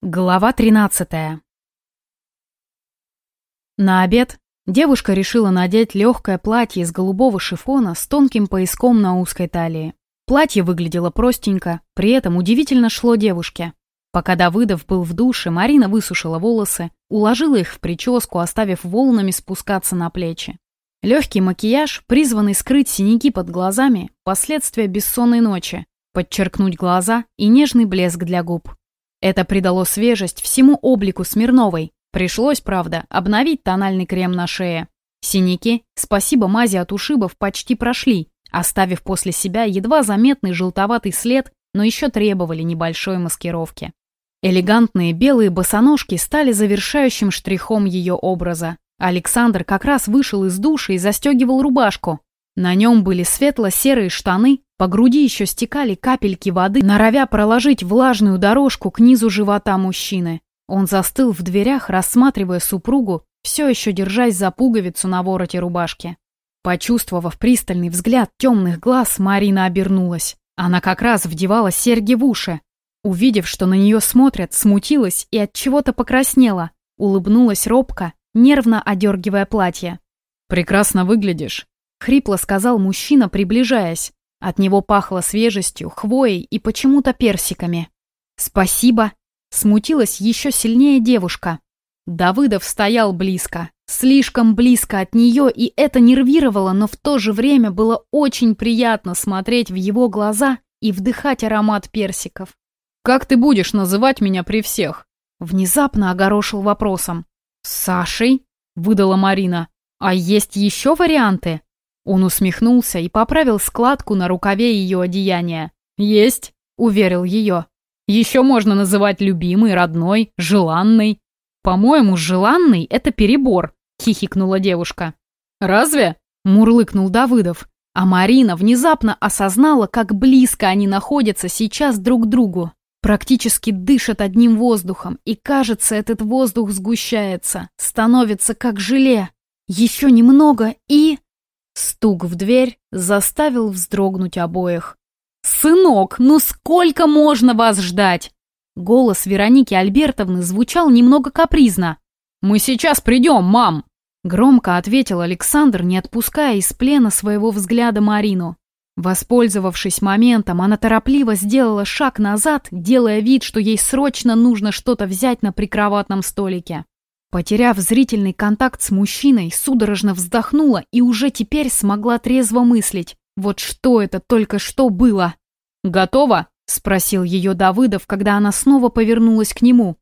Глава 13 На обед девушка решила надеть легкое платье из голубого шифона с тонким пояском на узкой талии. Платье выглядело простенько, при этом удивительно шло девушке. Пока Давыдов был в душе, Марина высушила волосы, уложила их в прическу, оставив волнами спускаться на плечи. Легкий макияж, призванный скрыть синяки под глазами, последствия бессонной ночи, подчеркнуть глаза и нежный блеск для губ. Это придало свежесть всему облику Смирновой. Пришлось, правда, обновить тональный крем на шее. Синяки, спасибо мази от ушибов, почти прошли, оставив после себя едва заметный желтоватый след, но еще требовали небольшой маскировки. Элегантные белые босоножки стали завершающим штрихом ее образа. Александр как раз вышел из души и застегивал рубашку. На нем были светло-серые штаны, по груди еще стекали капельки воды, норовя проложить влажную дорожку к низу живота мужчины. Он застыл в дверях, рассматривая супругу, все еще держась за пуговицу на вороте рубашки. Почувствовав пристальный взгляд темных глаз, Марина обернулась. Она как раз вдевала серьги в уши. Увидев, что на нее смотрят, смутилась и от чего-то покраснела. Улыбнулась робко, нервно одергивая платье. «Прекрасно выглядишь», — хрипло сказал мужчина, приближаясь. От него пахло свежестью, хвоей и почему-то персиками. «Спасибо!» — смутилась еще сильнее девушка. Давыдов стоял близко, слишком близко от нее, и это нервировало, но в то же время было очень приятно смотреть в его глаза и вдыхать аромат персиков. «Как ты будешь называть меня при всех?» Внезапно огорошил вопросом. «Сашей?» — выдала Марина. «А есть еще варианты?» Он усмехнулся и поправил складку на рукаве ее одеяния. «Есть», — уверил ее. «Еще можно называть любимый, родной, желанный». «По-моему, желанный — это перебор», — хихикнула девушка. «Разве?» — мурлыкнул Давыдов. А Марина внезапно осознала, как близко они находятся сейчас друг к другу. Практически дышат одним воздухом, и кажется, этот воздух сгущается, становится как желе. Еще немного и... Стук в дверь заставил вздрогнуть обоих. «Сынок, ну сколько можно вас ждать?» Голос Вероники Альбертовны звучал немного капризно. «Мы сейчас придем, мам!» Громко ответил Александр, не отпуская из плена своего взгляда Марину. Воспользовавшись моментом, она торопливо сделала шаг назад, делая вид, что ей срочно нужно что-то взять на прикроватном столике. Потеряв зрительный контакт с мужчиной, судорожно вздохнула и уже теперь смогла трезво мыслить. Вот что это только что было? «Готово?» — спросил ее Давыдов, когда она снова повернулась к нему.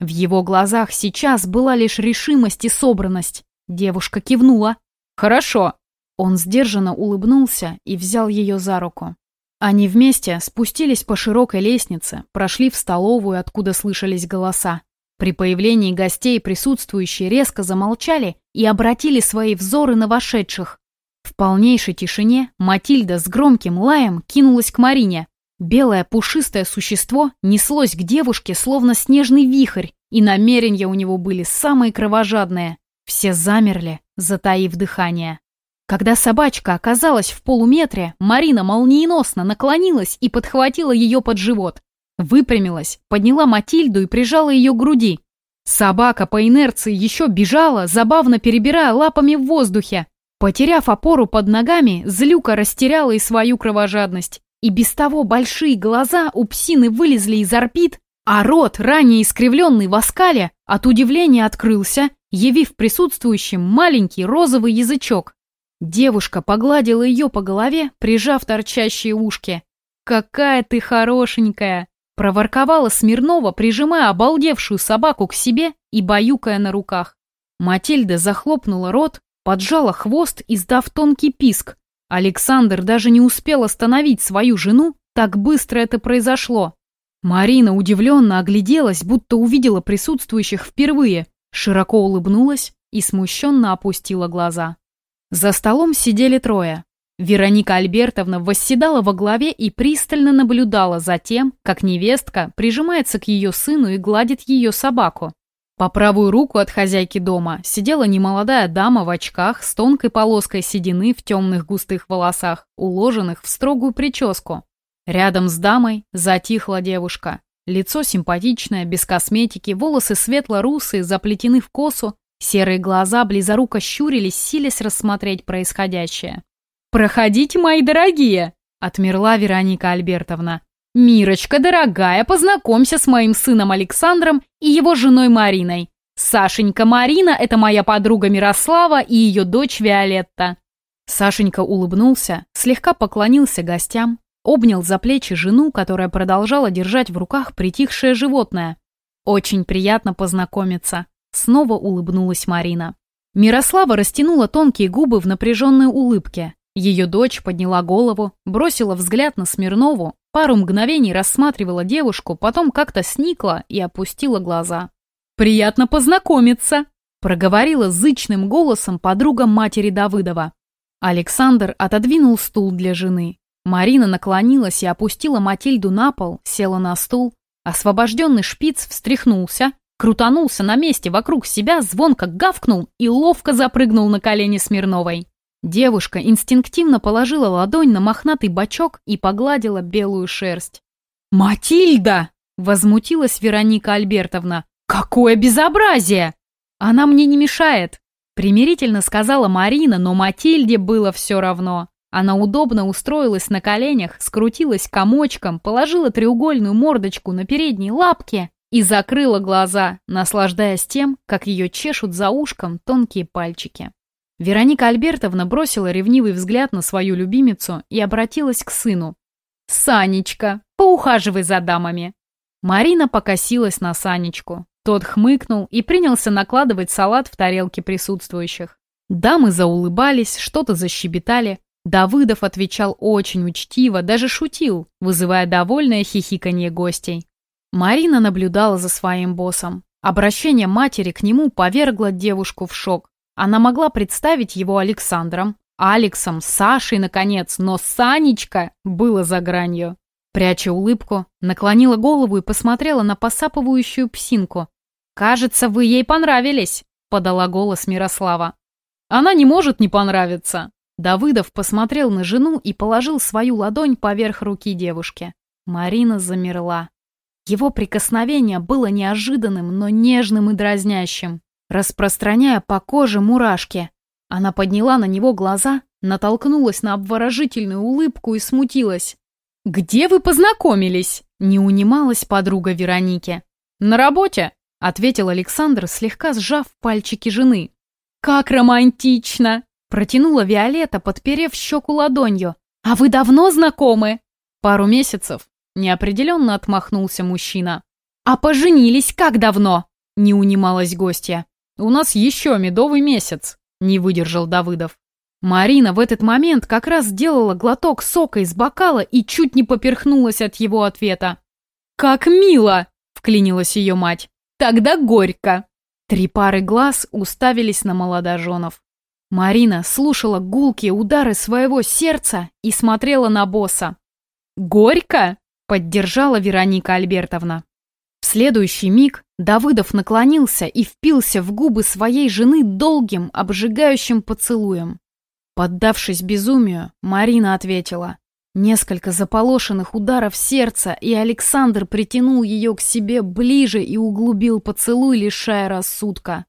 В его глазах сейчас была лишь решимость и собранность. Девушка кивнула. «Хорошо». Он сдержанно улыбнулся и взял ее за руку. Они вместе спустились по широкой лестнице, прошли в столовую, откуда слышались голоса. При появлении гостей присутствующие резко замолчали и обратили свои взоры на вошедших. В полнейшей тишине Матильда с громким лаем кинулась к Марине. Белое пушистое существо неслось к девушке, словно снежный вихрь, и намерения у него были самые кровожадные. Все замерли, затаив дыхание. Когда собачка оказалась в полуметре, Марина молниеносно наклонилась и подхватила ее под живот. Выпрямилась, подняла Матильду и прижала ее к груди. Собака по инерции еще бежала, забавно перебирая лапами в воздухе. Потеряв опору под ногами, злюка растеряла и свою кровожадность. И без того большие глаза у псины вылезли из орбит, а рот, ранее искривленный в оскале, от удивления открылся, явив присутствующим маленький розовый язычок. Девушка погладила ее по голове, прижав торчащие ушки. «Какая ты хорошенькая!» Проворковала Смирнова, прижимая обалдевшую собаку к себе и баюкая на руках. Матильда захлопнула рот, поджала хвост, издав тонкий писк. Александр даже не успел остановить свою жену, так быстро это произошло. Марина удивленно огляделась, будто увидела присутствующих впервые, широко улыбнулась и смущенно опустила глаза. За столом сидели трое. Вероника Альбертовна восседала во главе и пристально наблюдала за тем, как невестка прижимается к ее сыну и гладит ее собаку. По правую руку от хозяйки дома сидела немолодая дама в очках с тонкой полоской седины в темных густых волосах, уложенных в строгую прическу. Рядом с дамой затихла девушка. Лицо симпатичное, без косметики, волосы светло-русые, заплетены в косу, серые глаза близоруко щурились, силясь рассмотреть происходящее. «Проходите, мои дорогие!» — отмерла Вероника Альбертовна. «Мирочка, дорогая, познакомься с моим сыном Александром и его женой Мариной. Сашенька Марина — это моя подруга Мирослава и ее дочь Виолетта». Сашенька улыбнулся, слегка поклонился гостям, обнял за плечи жену, которая продолжала держать в руках притихшее животное. «Очень приятно познакомиться», — снова улыбнулась Марина. Мирослава растянула тонкие губы в напряженной улыбке. Ее дочь подняла голову, бросила взгляд на Смирнову, пару мгновений рассматривала девушку, потом как-то сникла и опустила глаза. «Приятно познакомиться!» — проговорила зычным голосом подруга матери Давыдова. Александр отодвинул стул для жены. Марина наклонилась и опустила Матильду на пол, села на стул. Освобожденный шпиц встряхнулся, крутанулся на месте вокруг себя, звонко гавкнул и ловко запрыгнул на колени Смирновой. Девушка инстинктивно положила ладонь на мохнатый бочок и погладила белую шерсть. «Матильда!» — возмутилась Вероника Альбертовна. «Какое безобразие!» «Она мне не мешает!» — примирительно сказала Марина, но Матильде было все равно. Она удобно устроилась на коленях, скрутилась комочком, положила треугольную мордочку на передние лапки и закрыла глаза, наслаждаясь тем, как ее чешут за ушком тонкие пальчики. Вероника Альбертовна бросила ревнивый взгляд на свою любимицу и обратилась к сыну. «Санечка, поухаживай за дамами!» Марина покосилась на Санечку. Тот хмыкнул и принялся накладывать салат в тарелки присутствующих. Дамы заулыбались, что-то защебетали. Давыдов отвечал очень учтиво, даже шутил, вызывая довольное хихиканье гостей. Марина наблюдала за своим боссом. Обращение матери к нему повергло девушку в шок. Она могла представить его Александром, Алексом, Сашей, наконец, но Санечка было за гранью. Пряча улыбку, наклонила голову и посмотрела на посапывающую псинку. «Кажется, вы ей понравились», — подала голос Мирослава. «Она не может не понравиться». Давыдов посмотрел на жену и положил свою ладонь поверх руки девушки. Марина замерла. Его прикосновение было неожиданным, но нежным и дразнящим, распространяя по коже мурашки. Она подняла на него глаза, натолкнулась на обворожительную улыбку и смутилась. «Где вы познакомились?» — не унималась подруга Вероники. «На работе», — ответил Александр, слегка сжав пальчики жены. «Как романтично!» — протянула Виолетта, подперев щеку ладонью. «А вы давно знакомы?» «Пару месяцев», — неопределенно отмахнулся мужчина. «А поженились как давно?» — не унималась гостья. «У нас еще медовый месяц», — не выдержал Давыдов. Марина в этот момент как раз сделала глоток сока из бокала и чуть не поперхнулась от его ответа. «Как мило!» — вклинилась ее мать. «Тогда горько!» Три пары глаз уставились на молодоженов. Марина слушала гулкие удары своего сердца и смотрела на босса. «Горько?» — поддержала Вероника Альбертовна. В следующий миг Давыдов наклонился и впился в губы своей жены долгим, обжигающим поцелуем. Поддавшись безумию, Марина ответила. Несколько заполошенных ударов сердца, и Александр притянул ее к себе ближе и углубил поцелуй, лишая рассудка.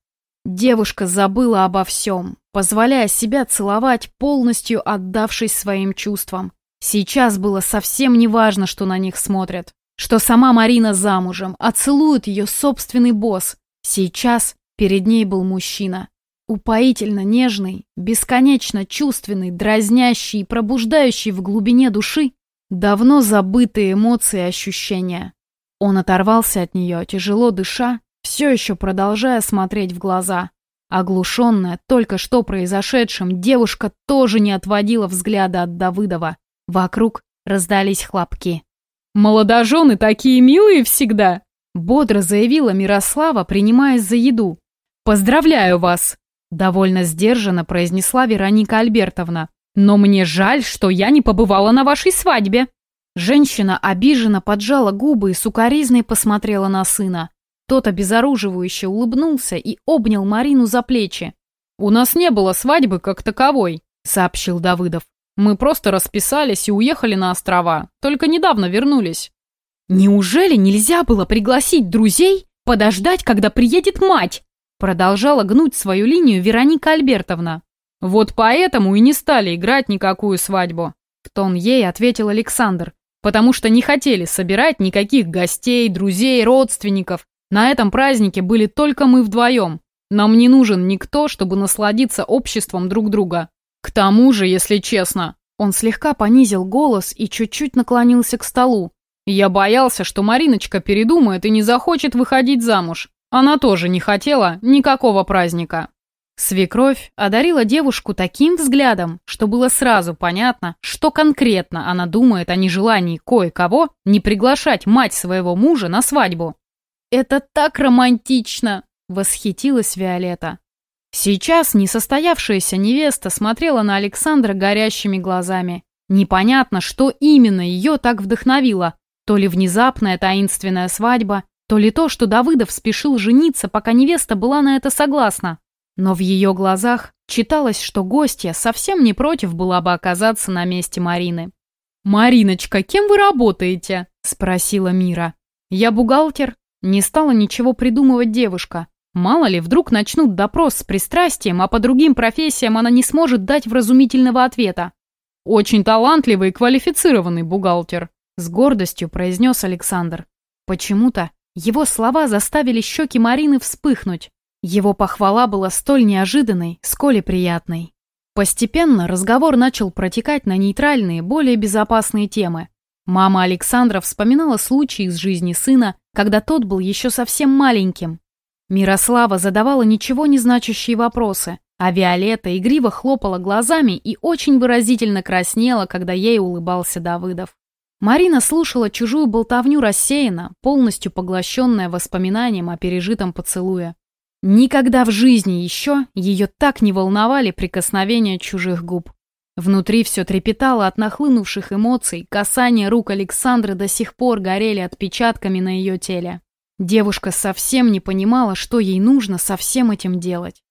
Девушка забыла обо всем, позволяя себя целовать, полностью отдавшись своим чувствам. Сейчас было совсем не важно, что на них смотрят, что сама Марина замужем, а целует ее собственный босс. Сейчас перед ней был мужчина. Упоительно нежный, бесконечно чувственный, дразнящий и пробуждающий в глубине души давно забытые эмоции и ощущения. Он оторвался от нее, тяжело дыша, все еще продолжая смотреть в глаза. Оглушенная только что произошедшим, девушка тоже не отводила взгляда от Давыдова. Вокруг раздались хлопки. «Молодожены такие милые всегда!» Бодро заявила Мирослава, принимаясь за еду. «Поздравляю вас!» Довольно сдержанно произнесла Вероника Альбертовна. «Но мне жаль, что я не побывала на вашей свадьбе». Женщина обиженно поджала губы и сукоризной посмотрела на сына. Тот обезоруживающе улыбнулся и обнял Марину за плечи. «У нас не было свадьбы как таковой», — сообщил Давыдов. «Мы просто расписались и уехали на острова, только недавно вернулись». Неужели нельзя было пригласить друзей, подождать, когда приедет мать? Продолжала гнуть свою линию Вероника Альбертовна. Вот поэтому и не стали играть никакую свадьбу. В тон ей ответил Александр. Потому что не хотели собирать никаких гостей, друзей, родственников. На этом празднике были только мы вдвоем. Нам не нужен никто, чтобы насладиться обществом друг друга. К тому же, если честно, он слегка понизил голос и чуть-чуть наклонился к столу. Я боялся, что Мариночка передумает и не захочет выходить замуж. Она тоже не хотела никакого праздника. Свекровь одарила девушку таким взглядом, что было сразу понятно, что конкретно она думает о нежелании кое-кого не приглашать мать своего мужа на свадьбу. «Это так романтично!» — восхитилась Виолетта. Сейчас несостоявшаяся невеста смотрела на Александра горящими глазами. Непонятно, что именно ее так вдохновило. То ли внезапная таинственная свадьба, то ли то, что Давыдов спешил жениться, пока невеста была на это согласна. Но в ее глазах читалось, что гостья совсем не против была бы оказаться на месте Марины. «Мариночка, кем вы работаете?» – спросила Мира. «Я бухгалтер». Не стала ничего придумывать девушка. Мало ли, вдруг начнут допрос с пристрастием, а по другим профессиям она не сможет дать вразумительного ответа. «Очень талантливый и квалифицированный бухгалтер», – с гордостью произнес Александр. Почему-то его слова заставили щеки Марины вспыхнуть. Его похвала была столь неожиданной, сколь и приятной. Постепенно разговор начал протекать на нейтральные, более безопасные темы. Мама Александра вспоминала случаи из жизни сына, когда тот был еще совсем маленьким. Мирослава задавала ничего не значащие вопросы, а Виолетта игриво хлопала глазами и очень выразительно краснела, когда ей улыбался Давыдов. Марина слушала чужую болтовню рассеянно, полностью поглощенная воспоминанием о пережитом поцелуе. Никогда в жизни еще ее так не волновали прикосновения чужих губ. Внутри все трепетало от нахлынувших эмоций, касания рук Александры до сих пор горели отпечатками на ее теле. Девушка совсем не понимала, что ей нужно со всем этим делать.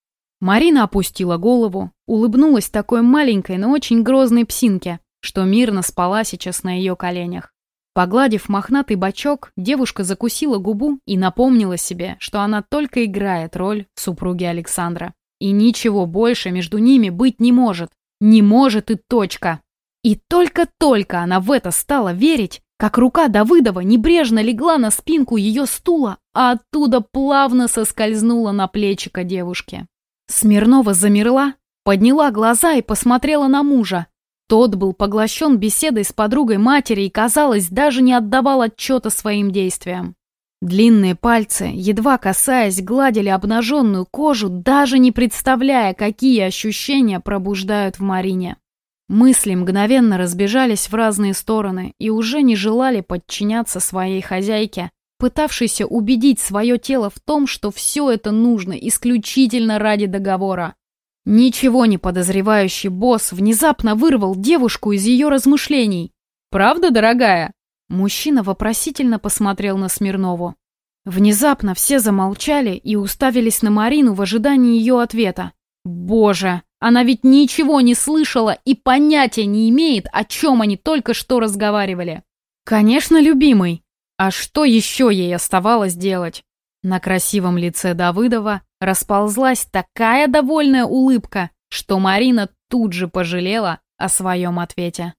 Марина опустила голову, улыбнулась такой маленькой, но очень грозной псинке, что мирно спала сейчас на ее коленях. Погладив мохнатый бочок, девушка закусила губу и напомнила себе, что она только играет роль супруги Александра. И ничего больше между ними быть не может. Не может и точка. И только-только она в это стала верить, как рука Давыдова небрежно легла на спинку ее стула, а оттуда плавно соскользнула на плечико девушки. Смирнова замерла, подняла глаза и посмотрела на мужа, тот был поглощен беседой с подругой матери и, казалось, даже не отдавал отчета своим действиям. Длинные пальцы, едва касаясь, гладили обнаженную кожу, даже не представляя, какие ощущения пробуждают в Марине. Мысли мгновенно разбежались в разные стороны и уже не желали подчиняться своей хозяйке, пытавшейся убедить свое тело в том, что все это нужно исключительно ради договора. Ничего не подозревающий босс внезапно вырвал девушку из ее размышлений. «Правда, дорогая?» Мужчина вопросительно посмотрел на Смирнову. Внезапно все замолчали и уставились на Марину в ожидании ее ответа. «Боже, она ведь ничего не слышала и понятия не имеет, о чем они только что разговаривали». «Конечно, любимый. А что еще ей оставалось делать?» На красивом лице Давыдова расползлась такая довольная улыбка, что Марина тут же пожалела о своем ответе.